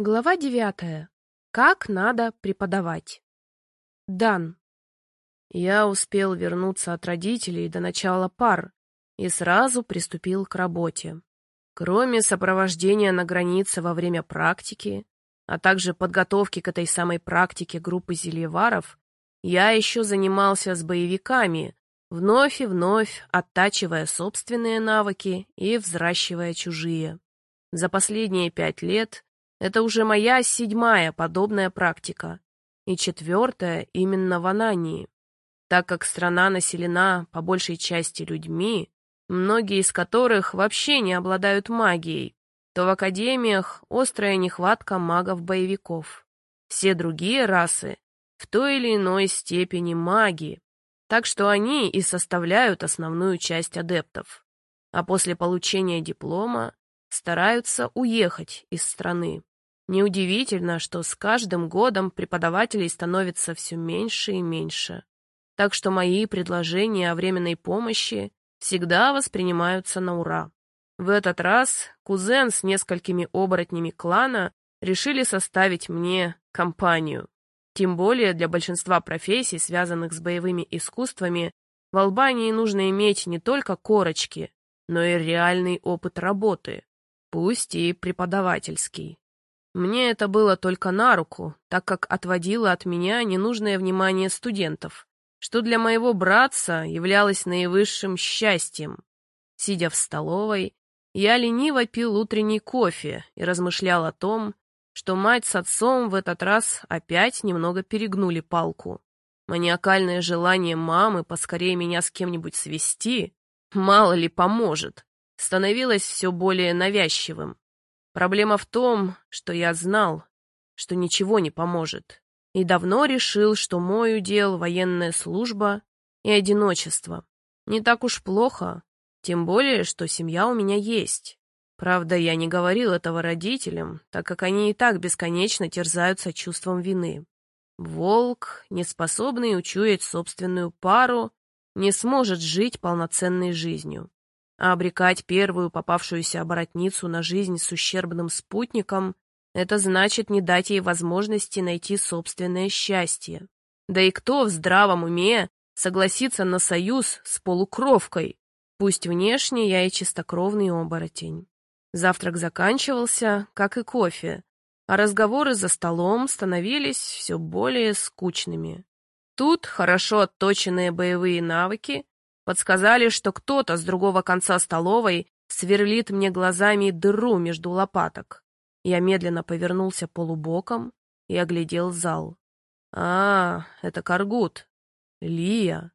Глава девятая. Как надо преподавать. Дан. Я успел вернуться от родителей до начала пар и сразу приступил к работе. Кроме сопровождения на границе во время практики, а также подготовки к этой самой практике группы зельеваров, я еще занимался с боевиками, вновь и вновь оттачивая собственные навыки и взращивая чужие. За последние пять лет это уже моя седьмая подобная практика и четвертая именно в Анании, так как страна населена по большей части людьми, многие из которых вообще не обладают магией, то в академиях острая нехватка магов-боевиков. Все другие расы в той или иной степени маги, так что они и составляют основную часть адептов. А после получения диплома стараются уехать из страны. Неудивительно, что с каждым годом преподавателей становится все меньше и меньше. Так что мои предложения о временной помощи всегда воспринимаются на ура. В этот раз кузен с несколькими оборотнями клана решили составить мне компанию. Тем более для большинства профессий, связанных с боевыми искусствами, в Албании нужно иметь не только корочки, но и реальный опыт работы, пусть и преподавательский. Мне это было только на руку, так как отводило от меня ненужное внимание студентов, что для моего братца являлось наивысшим счастьем. Сидя в столовой, я лениво пил утренний кофе и размышлял о том, что мать с отцом в этот раз опять немного перегнули палку. Маниакальное желание мамы поскорее меня с кем-нибудь свести, мало ли поможет, становилось все более навязчивым. Проблема в том, что я знал, что ничего не поможет, и давно решил, что мой удел — военная служба и одиночество. Не так уж плохо, тем более, что семья у меня есть. Правда, я не говорил этого родителям, так как они и так бесконечно терзаются чувством вины. Волк, неспособный учуять собственную пару, не сможет жить полноценной жизнью. А обрекать первую попавшуюся оборотницу на жизнь с ущербным спутником — это значит не дать ей возможности найти собственное счастье. Да и кто в здравом уме согласится на союз с полукровкой? Пусть внешне я и чистокровный оборотень. Завтрак заканчивался, как и кофе, а разговоры за столом становились все более скучными. Тут хорошо отточенные боевые навыки Подсказали, что кто-то с другого конца столовой сверлит мне глазами дыру между лопаток. Я медленно повернулся полубоком и оглядел зал. А, это Каргут. Лия.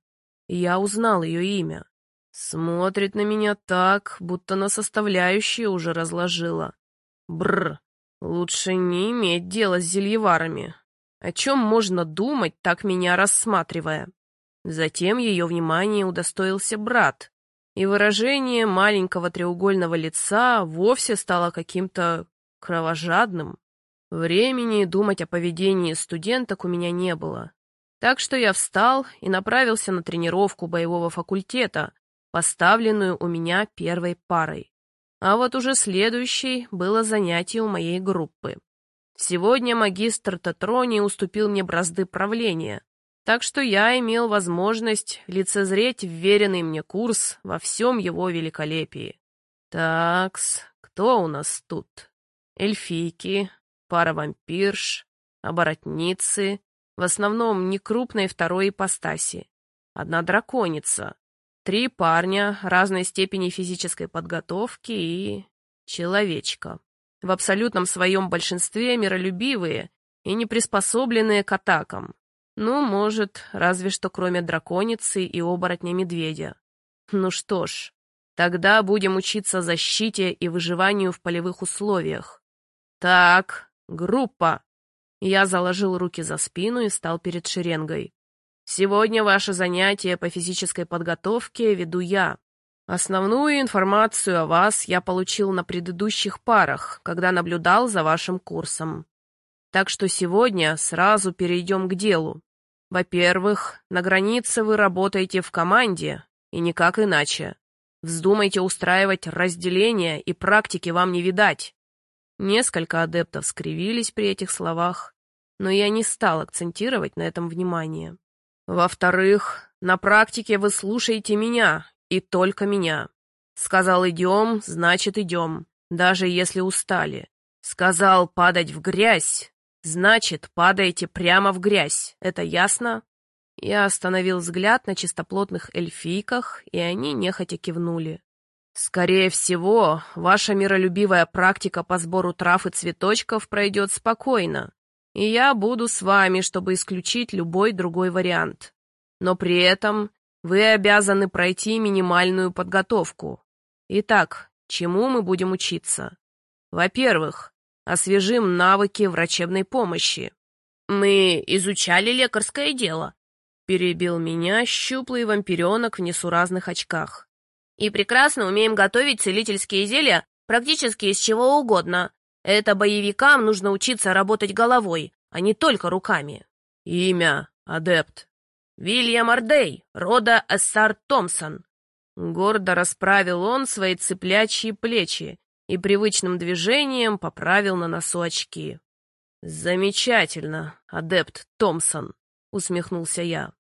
Я узнал ее имя. Смотрит на меня так, будто на составляющие уже разложила. Бр, лучше не иметь дела с зельеварами. О чем можно думать, так меня рассматривая? Затем ее внимание удостоился брат, и выражение маленького треугольного лица вовсе стало каким-то кровожадным. Времени думать о поведении студенток у меня не было. Так что я встал и направился на тренировку боевого факультета, поставленную у меня первой парой. А вот уже следующей было занятие у моей группы. Сегодня магистр Татрони уступил мне бразды правления, так что я имел возможность лицезреть вверенный мне курс во всем его великолепии. Такс, кто у нас тут? Эльфийки, пара вампирш, оборотницы, в основном некрупной второй ипостаси, одна драконица, три парня разной степени физической подготовки и... человечка. В абсолютном своем большинстве миролюбивые и не приспособленные к атакам, ну, может, разве что кроме драконицы и оборотня-медведя. Ну что ж, тогда будем учиться защите и выживанию в полевых условиях. Так, группа. Я заложил руки за спину и стал перед шеренгой. Сегодня ваше занятие по физической подготовке веду я. Основную информацию о вас я получил на предыдущих парах, когда наблюдал за вашим курсом. Так что сегодня сразу перейдем к делу. Во-первых, на границе вы работаете в команде, и никак иначе. Вздумайте устраивать разделение, и практики вам не видать. Несколько адептов скривились при этих словах, но я не стал акцентировать на этом внимание. Во-вторых, на практике вы слушаете меня, и только меня. Сказал идем, значит идем, даже если устали. Сказал падать в грязь, значит падаете прямо в грязь, это ясно? Я остановил взгляд на чистоплотных эльфийках, и они нехотя кивнули. «Скорее всего, ваша миролюбивая практика по сбору трав и цветочков пройдет спокойно, и я буду с вами, чтобы исключить любой другой вариант. Но при этом вы обязаны пройти минимальную подготовку. Итак, чему мы будем учиться? Во-первых, освежим навыки врачебной помощи. Мы изучали лекарское дело, перебил меня щуплый вампиренок в несуразных очках. И прекрасно умеем готовить целительские зелья практически из чего угодно. Это боевикам нужно учиться работать головой, а не только руками. Имя, адепт. Вильям Ардей, рода Эссар Томпсон. Гордо расправил он свои цыплячьи плечи и привычным движением поправил на носу очки. «Замечательно, адепт Томпсон», — усмехнулся я.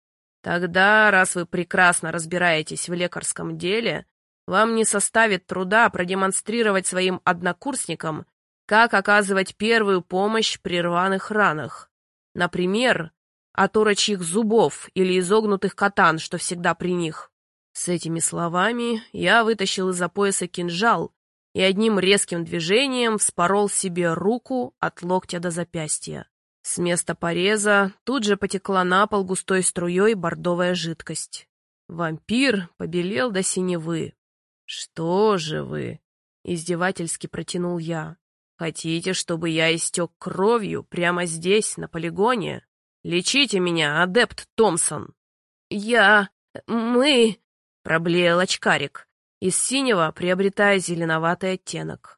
Тогда, раз вы прекрасно разбираетесь в лекарском деле, вам не составит труда продемонстрировать своим однокурсникам, как оказывать первую помощь при рваных ранах. Например, от орочьих зубов или изогнутых катан, что всегда при них. С этими словами я вытащил из-за пояса кинжал и одним резким движением вспорол себе руку от локтя до запястья. С места пореза тут же потекла на пол густой струей бордовая жидкость. Вампир побелел до синевы. «Что же вы?» — издевательски протянул я. «Хотите, чтобы я истек кровью прямо здесь, на полигоне? Лечите меня, адепт Томпсон!» «Я... мы...» — проблеял очкарик, из синего приобретая зеленоватый оттенок.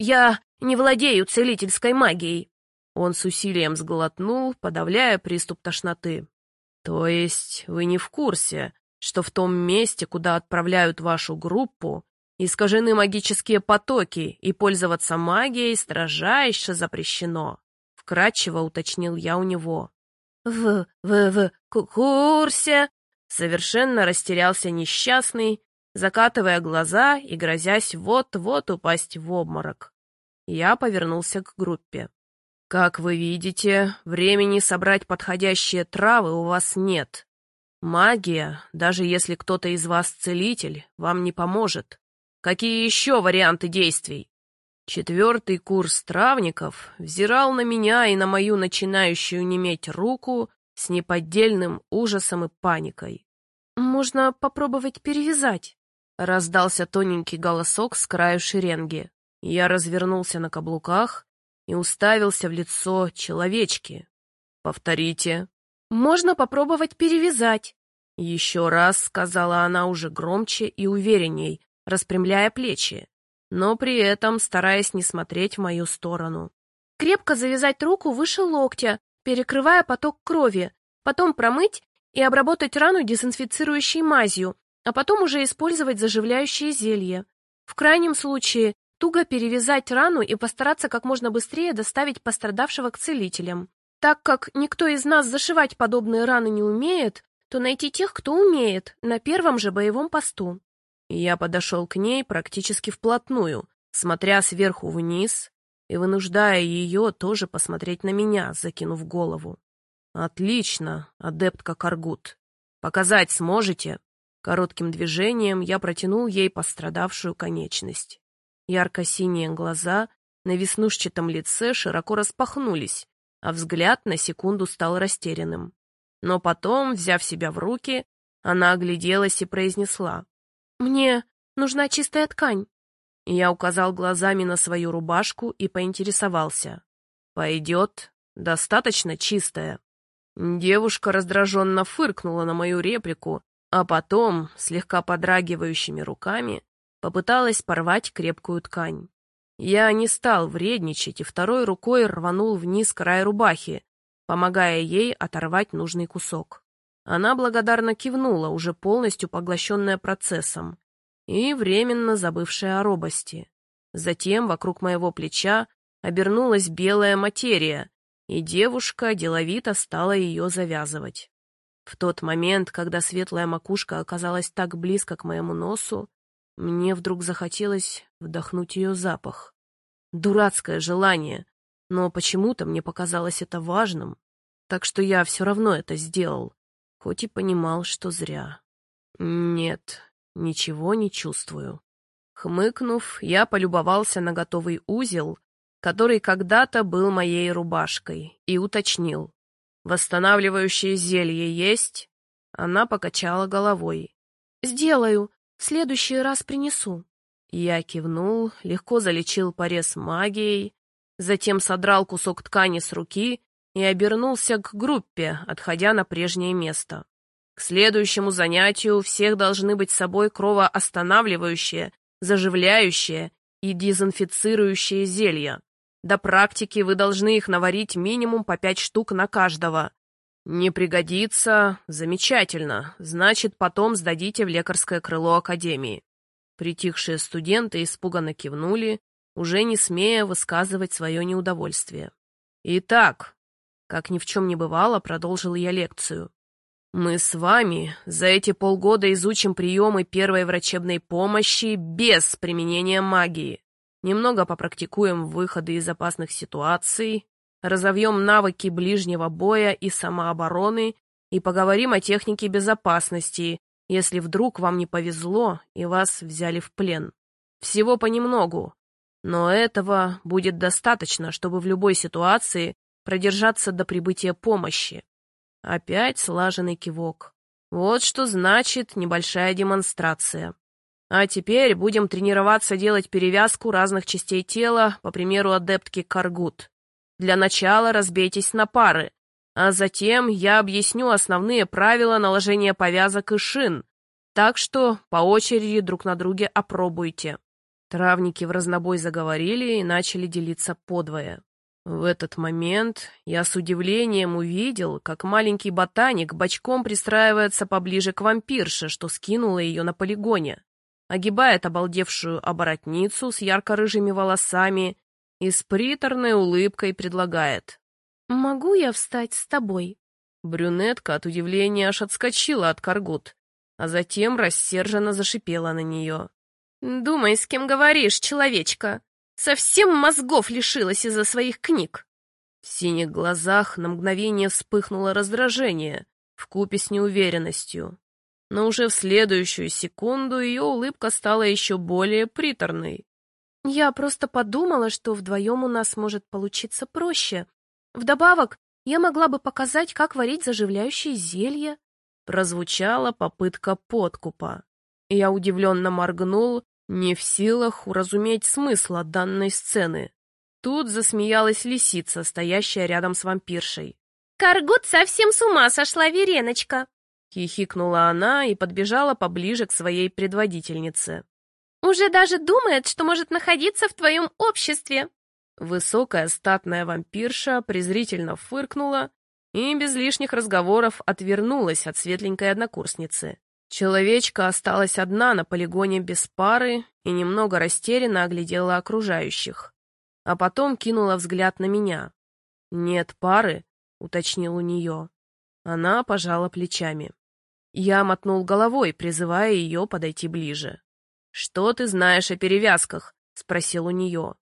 «Я не владею целительской магией. Он с усилием сглотнул, подавляя приступ тошноты. «То есть вы не в курсе, что в том месте, куда отправляют вашу группу, искажены магические потоки, и пользоваться магией строжайше запрещено?» Вкратчиво уточнил я у него. «В... в... в... курсе?» Совершенно растерялся несчастный, закатывая глаза и грозясь вот-вот упасть в обморок. Я повернулся к группе. Как вы видите, времени собрать подходящие травы у вас нет. Магия, даже если кто-то из вас целитель, вам не поможет. Какие еще варианты действий? Четвертый курс травников взирал на меня и на мою начинающую неметь руку с неподдельным ужасом и паникой. «Можно попробовать перевязать», — раздался тоненький голосок с краю шеренги. Я развернулся на каблуках и уставился в лицо человечки. «Повторите». «Можно попробовать перевязать». Еще раз сказала она уже громче и уверенней, распрямляя плечи, но при этом стараясь не смотреть в мою сторону. Крепко завязать руку выше локтя, перекрывая поток крови, потом промыть и обработать рану дезинфицирующей мазью, а потом уже использовать заживляющее зелье. В крайнем случае туго перевязать рану и постараться как можно быстрее доставить пострадавшего к целителям. Так как никто из нас зашивать подобные раны не умеет, то найти тех, кто умеет, на первом же боевом посту. Я подошел к ней практически вплотную, смотря сверху вниз и вынуждая ее тоже посмотреть на меня, закинув голову. «Отлично, адептка Каргут. Показать сможете?» Коротким движением я протянул ей пострадавшую конечность. Ярко-синие глаза на веснушчатом лице широко распахнулись, а взгляд на секунду стал растерянным. Но потом, взяв себя в руки, она огляделась и произнесла. «Мне нужна чистая ткань». Я указал глазами на свою рубашку и поинтересовался. «Пойдет. Достаточно чистая». Девушка раздраженно фыркнула на мою реплику, а потом, слегка подрагивающими руками, Попыталась порвать крепкую ткань. Я не стал вредничать и второй рукой рванул вниз край рубахи, помогая ей оторвать нужный кусок. Она благодарно кивнула, уже полностью поглощенная процессом, и временно забывшая о робости. Затем вокруг моего плеча обернулась белая материя, и девушка деловито стала ее завязывать. В тот момент, когда светлая макушка оказалась так близко к моему носу, мне вдруг захотелось вдохнуть ее запах. Дурацкое желание, но почему-то мне показалось это важным, так что я все равно это сделал, хоть и понимал, что зря. Нет, ничего не чувствую. Хмыкнув, я полюбовался на готовый узел, который когда-то был моей рубашкой, и уточнил. «Восстанавливающее зелье есть?» Она покачала головой. «Сделаю. В следующий раз принесу». Я кивнул, легко залечил порез магией, затем содрал кусок ткани с руки и обернулся к группе, отходя на прежнее место. К следующему занятию у всех должны быть с собой кровоостанавливающие, заживляющие и дезинфицирующие зелья. До практики вы должны их наварить минимум по пять штук на каждого. Не пригодится? Замечательно. Значит, потом сдадите в лекарское крыло Академии. Притихшие студенты испуганно кивнули, уже не смея высказывать свое неудовольствие. Итак, как ни в чем не бывало, продолжил я лекцию. Мы с вами за эти полгода изучим приемы первой врачебной помощи без применения магии. Немного попрактикуем выходы из опасных ситуаций, разовьем навыки ближнего боя и самообороны и поговорим о технике безопасности, если вдруг вам не повезло и вас взяли в плен. Всего понемногу, но этого будет достаточно, чтобы в любой ситуации продержаться до прибытия помощи. Опять слаженный кивок. Вот что значит небольшая демонстрация. А теперь будем тренироваться делать перевязку разных частей тела, по примеру адептки Каргут. Для начала разбейтесь на пары, а затем я объясню основные правила наложения повязок и шин, так что по очереди друг на друге опробуйте. Травники в разнобой заговорили и начали делиться подвое. В этот момент я с удивлением увидел, как маленький ботаник бочком пристраивается поближе к вампирше, что скинула ее на полигоне, огибает обалдевшую оборотницу с ярко-рыжими волосами и с приторной улыбкой предлагает. «Могу я встать с тобой?» Брюнетка от удивления аж отскочила от Каргут, а затем рассерженно зашипела на нее. «Думай, с кем говоришь, человечка!» Совсем мозгов лишилась из-за своих книг. В синих глазах на мгновение вспыхнуло раздражение, вкупе с неуверенностью. Но уже в следующую секунду ее улыбка стала еще более приторной. «Я просто подумала, что вдвоем у нас может получиться проще. Вдобавок, я могла бы показать, как варить заживляющие зелья». Прозвучала попытка подкупа. Я удивленно моргнул не в силах уразуметь смысла данной сцены. Тут засмеялась лисица, стоящая рядом с вампиршей. «Каргут совсем с ума сошла, Вереночка!» Хихикнула она и подбежала поближе к своей предводительнице. «Уже даже думает, что может находиться в твоем обществе!» Высокая статная вампирша презрительно фыркнула и без лишних разговоров отвернулась от светленькой однокурсницы. Человечка осталась одна на полигоне без пары и немного растерянно оглядела окружающих. А потом кинула взгляд на меня. «Нет пары», — уточнил у нее. Она пожала плечами. Я мотнул головой, призывая ее подойти ближе. «Что ты знаешь о перевязках?» — спросил у нее.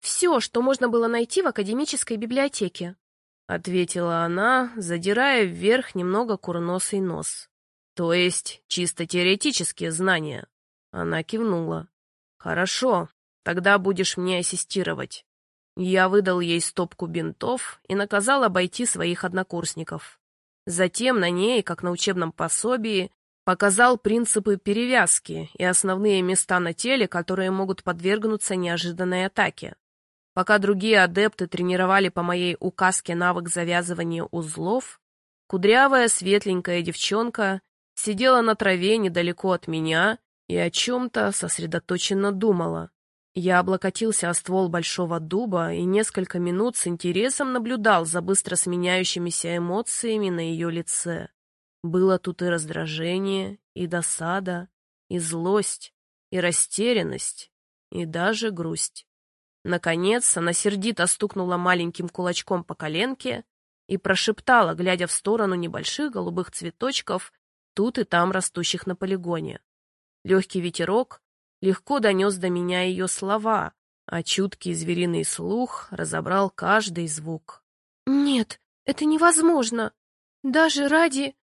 «Все, что можно было найти в академической библиотеке», — ответила она, задирая вверх немного курносый нос. То есть чисто теоретические знания. Она кивнула. Хорошо, тогда будешь мне ассистировать. Я выдал ей стопку бинтов и наказал обойти своих однокурсников. Затем на ней, как на учебном пособии, показал принципы перевязки и основные места на теле, которые могут подвергнуться неожиданной атаке. Пока другие адепты тренировали по моей указке навык завязывания узлов, кудрявая светленькая девчонка сидела на траве недалеко от меня и о чем-то сосредоточенно думала. Я облокотился о ствол большого дуба и несколько минут с интересом наблюдал за быстро сменяющимися эмоциями на ее лице. Было тут и раздражение, и досада, и злость, и растерянность, и даже грусть. Наконец она сердито стукнула маленьким кулачком по коленке и прошептала, глядя в сторону небольших голубых цветочков, тут и там растущих на полигоне. Легкий ветерок легко донес до меня ее слова, а чуткий звериный слух разобрал каждый звук. «Нет, это невозможно. Даже ради...»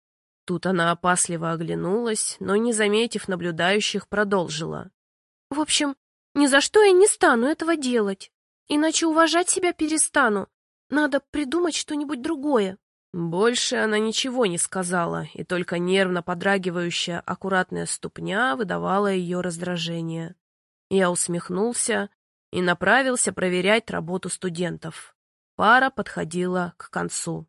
Тут она опасливо оглянулась, но, не заметив наблюдающих, продолжила. «В общем, ни за что я не стану этого делать, иначе уважать себя перестану. Надо придумать что-нибудь другое. Больше она ничего не сказала, и только нервно подрагивающая аккуратная ступня выдавала ее раздражение. Я усмехнулся и направился проверять работу студентов. Пара подходила к концу.